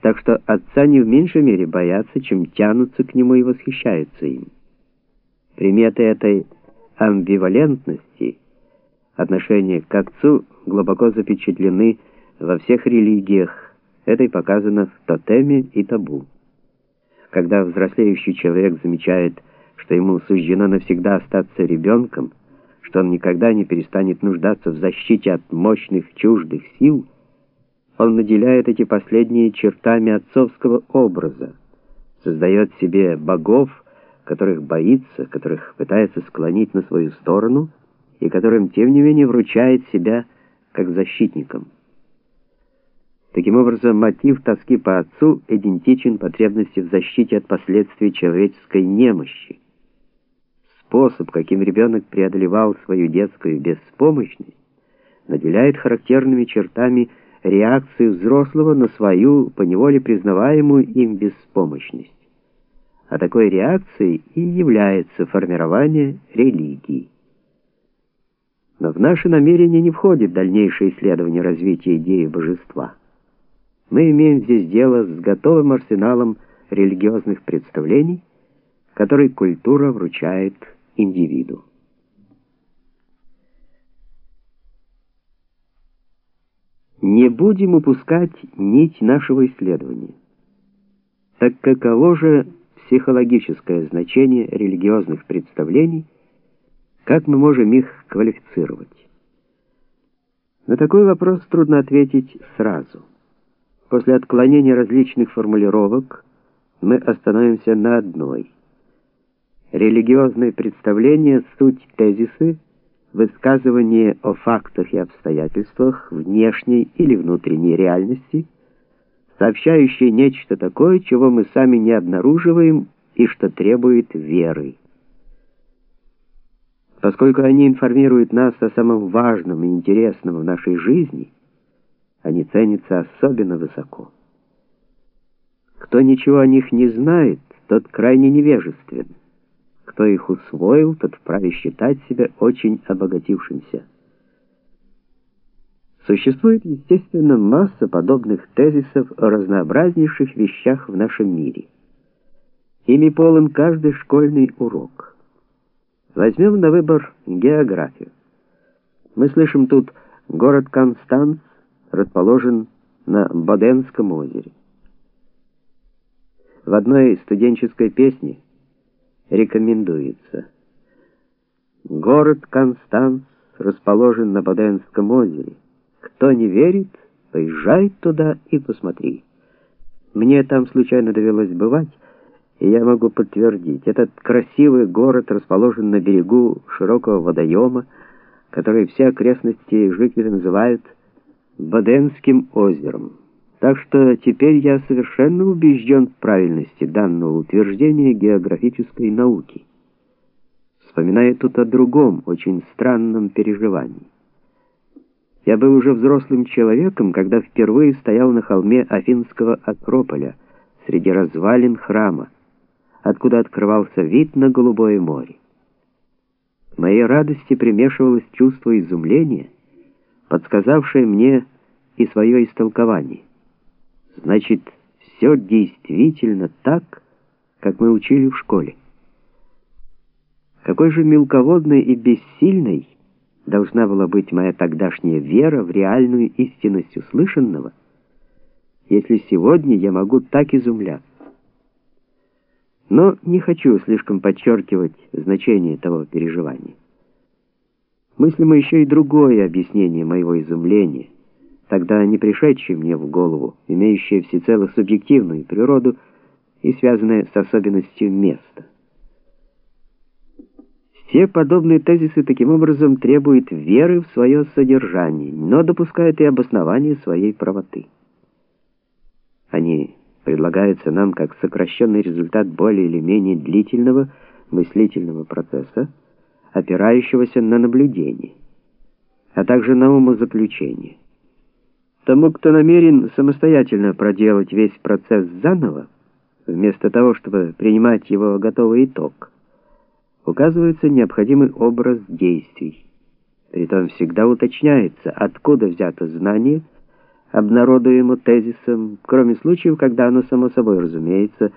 так что отца не в меньшей мере боятся, чем тянутся к нему и восхищаются им. Приметы этой амбивалентности отношения к отцу глубоко запечатлены во всех религиях. Это и показано в тотеме и табу. Когда взрослеющий человек замечает, что ему суждено навсегда остаться ребенком, что он никогда не перестанет нуждаться в защите от мощных чуждых сил, он наделяет эти последние чертами отцовского образа, создает себе богов, которых боится, которых пытается склонить на свою сторону и которым, тем не менее, вручает себя как защитникам. Таким образом, мотив тоски по отцу идентичен потребности в защите от последствий человеческой немощи. Способ, каким ребенок преодолевал свою детскую беспомощность, наделяет характерными чертами реакцию взрослого на свою поневоле признаваемую им беспомощность. А такой реакцией и является формирование религии. Но в наши намерения не входит дальнейшее исследование развития идеи божества. Мы имеем здесь дело с готовым арсеналом религиозных представлений, который культура вручает индивиду. Не будем упускать нить нашего исследования. Так каково же психологическое значение религиозных представлений, как мы можем их квалифицировать? На такой вопрос трудно ответить сразу. После отклонения различных формулировок мы остановимся на одной. Религиозные представления — суть тезисы, высказывание о фактах и обстоятельствах внешней или внутренней реальности, сообщающие нечто такое, чего мы сами не обнаруживаем и что требует веры. Поскольку они информируют нас о самом важном и интересном в нашей жизни — они ценятся особенно высоко. Кто ничего о них не знает, тот крайне невежествен. Кто их усвоил, тот вправе считать себя очень обогатившимся. Существует, естественно, масса подобных тезисов о разнообразнейших вещах в нашем мире. Ими полон каждый школьный урок. Возьмем на выбор географию. Мы слышим тут город Констанц, расположен на Боденском озере. В одной студенческой песне рекомендуется Город Констанц расположен на Боденском озере. Кто не верит, поезжай туда и посмотри. Мне там случайно довелось бывать, и я могу подтвердить, этот красивый город расположен на берегу широкого водоема, который все окрестности жители называют Баденским озером. Так что теперь я совершенно убежден в правильности данного утверждения географической науки. Вспоминаю тут о другом, очень странном переживании. Я был уже взрослым человеком, когда впервые стоял на холме Афинского Акрополя, среди развалин храма, откуда открывался вид на голубое море. К моей радости примешивалось чувство изумления — подсказавшее мне и свое истолкование. Значит, все действительно так, как мы учили в школе. Какой же мелководной и бессильной должна была быть моя тогдашняя вера в реальную истинность услышанного, если сегодня я могу так изумляться. Но не хочу слишком подчеркивать значение того переживания. Мыслимо еще и другое объяснение моего изумления, тогда не пришедшее мне в голову, имеющее всецело субъективную природу и связанное с особенностью места. Все подобные тезисы таким образом требуют веры в свое содержание, но допускают и обоснование своей правоты. Они предлагаются нам как сокращенный результат более или менее длительного мыслительного процесса, опирающегося на наблюдение, а также на умозаключение. Тому, кто намерен самостоятельно проделать весь процесс заново, вместо того, чтобы принимать его готовый итог, указывается необходимый образ действий. Притом всегда уточняется, откуда взято знание, обнародуемо тезисом, кроме случаев, когда оно само собой разумеется,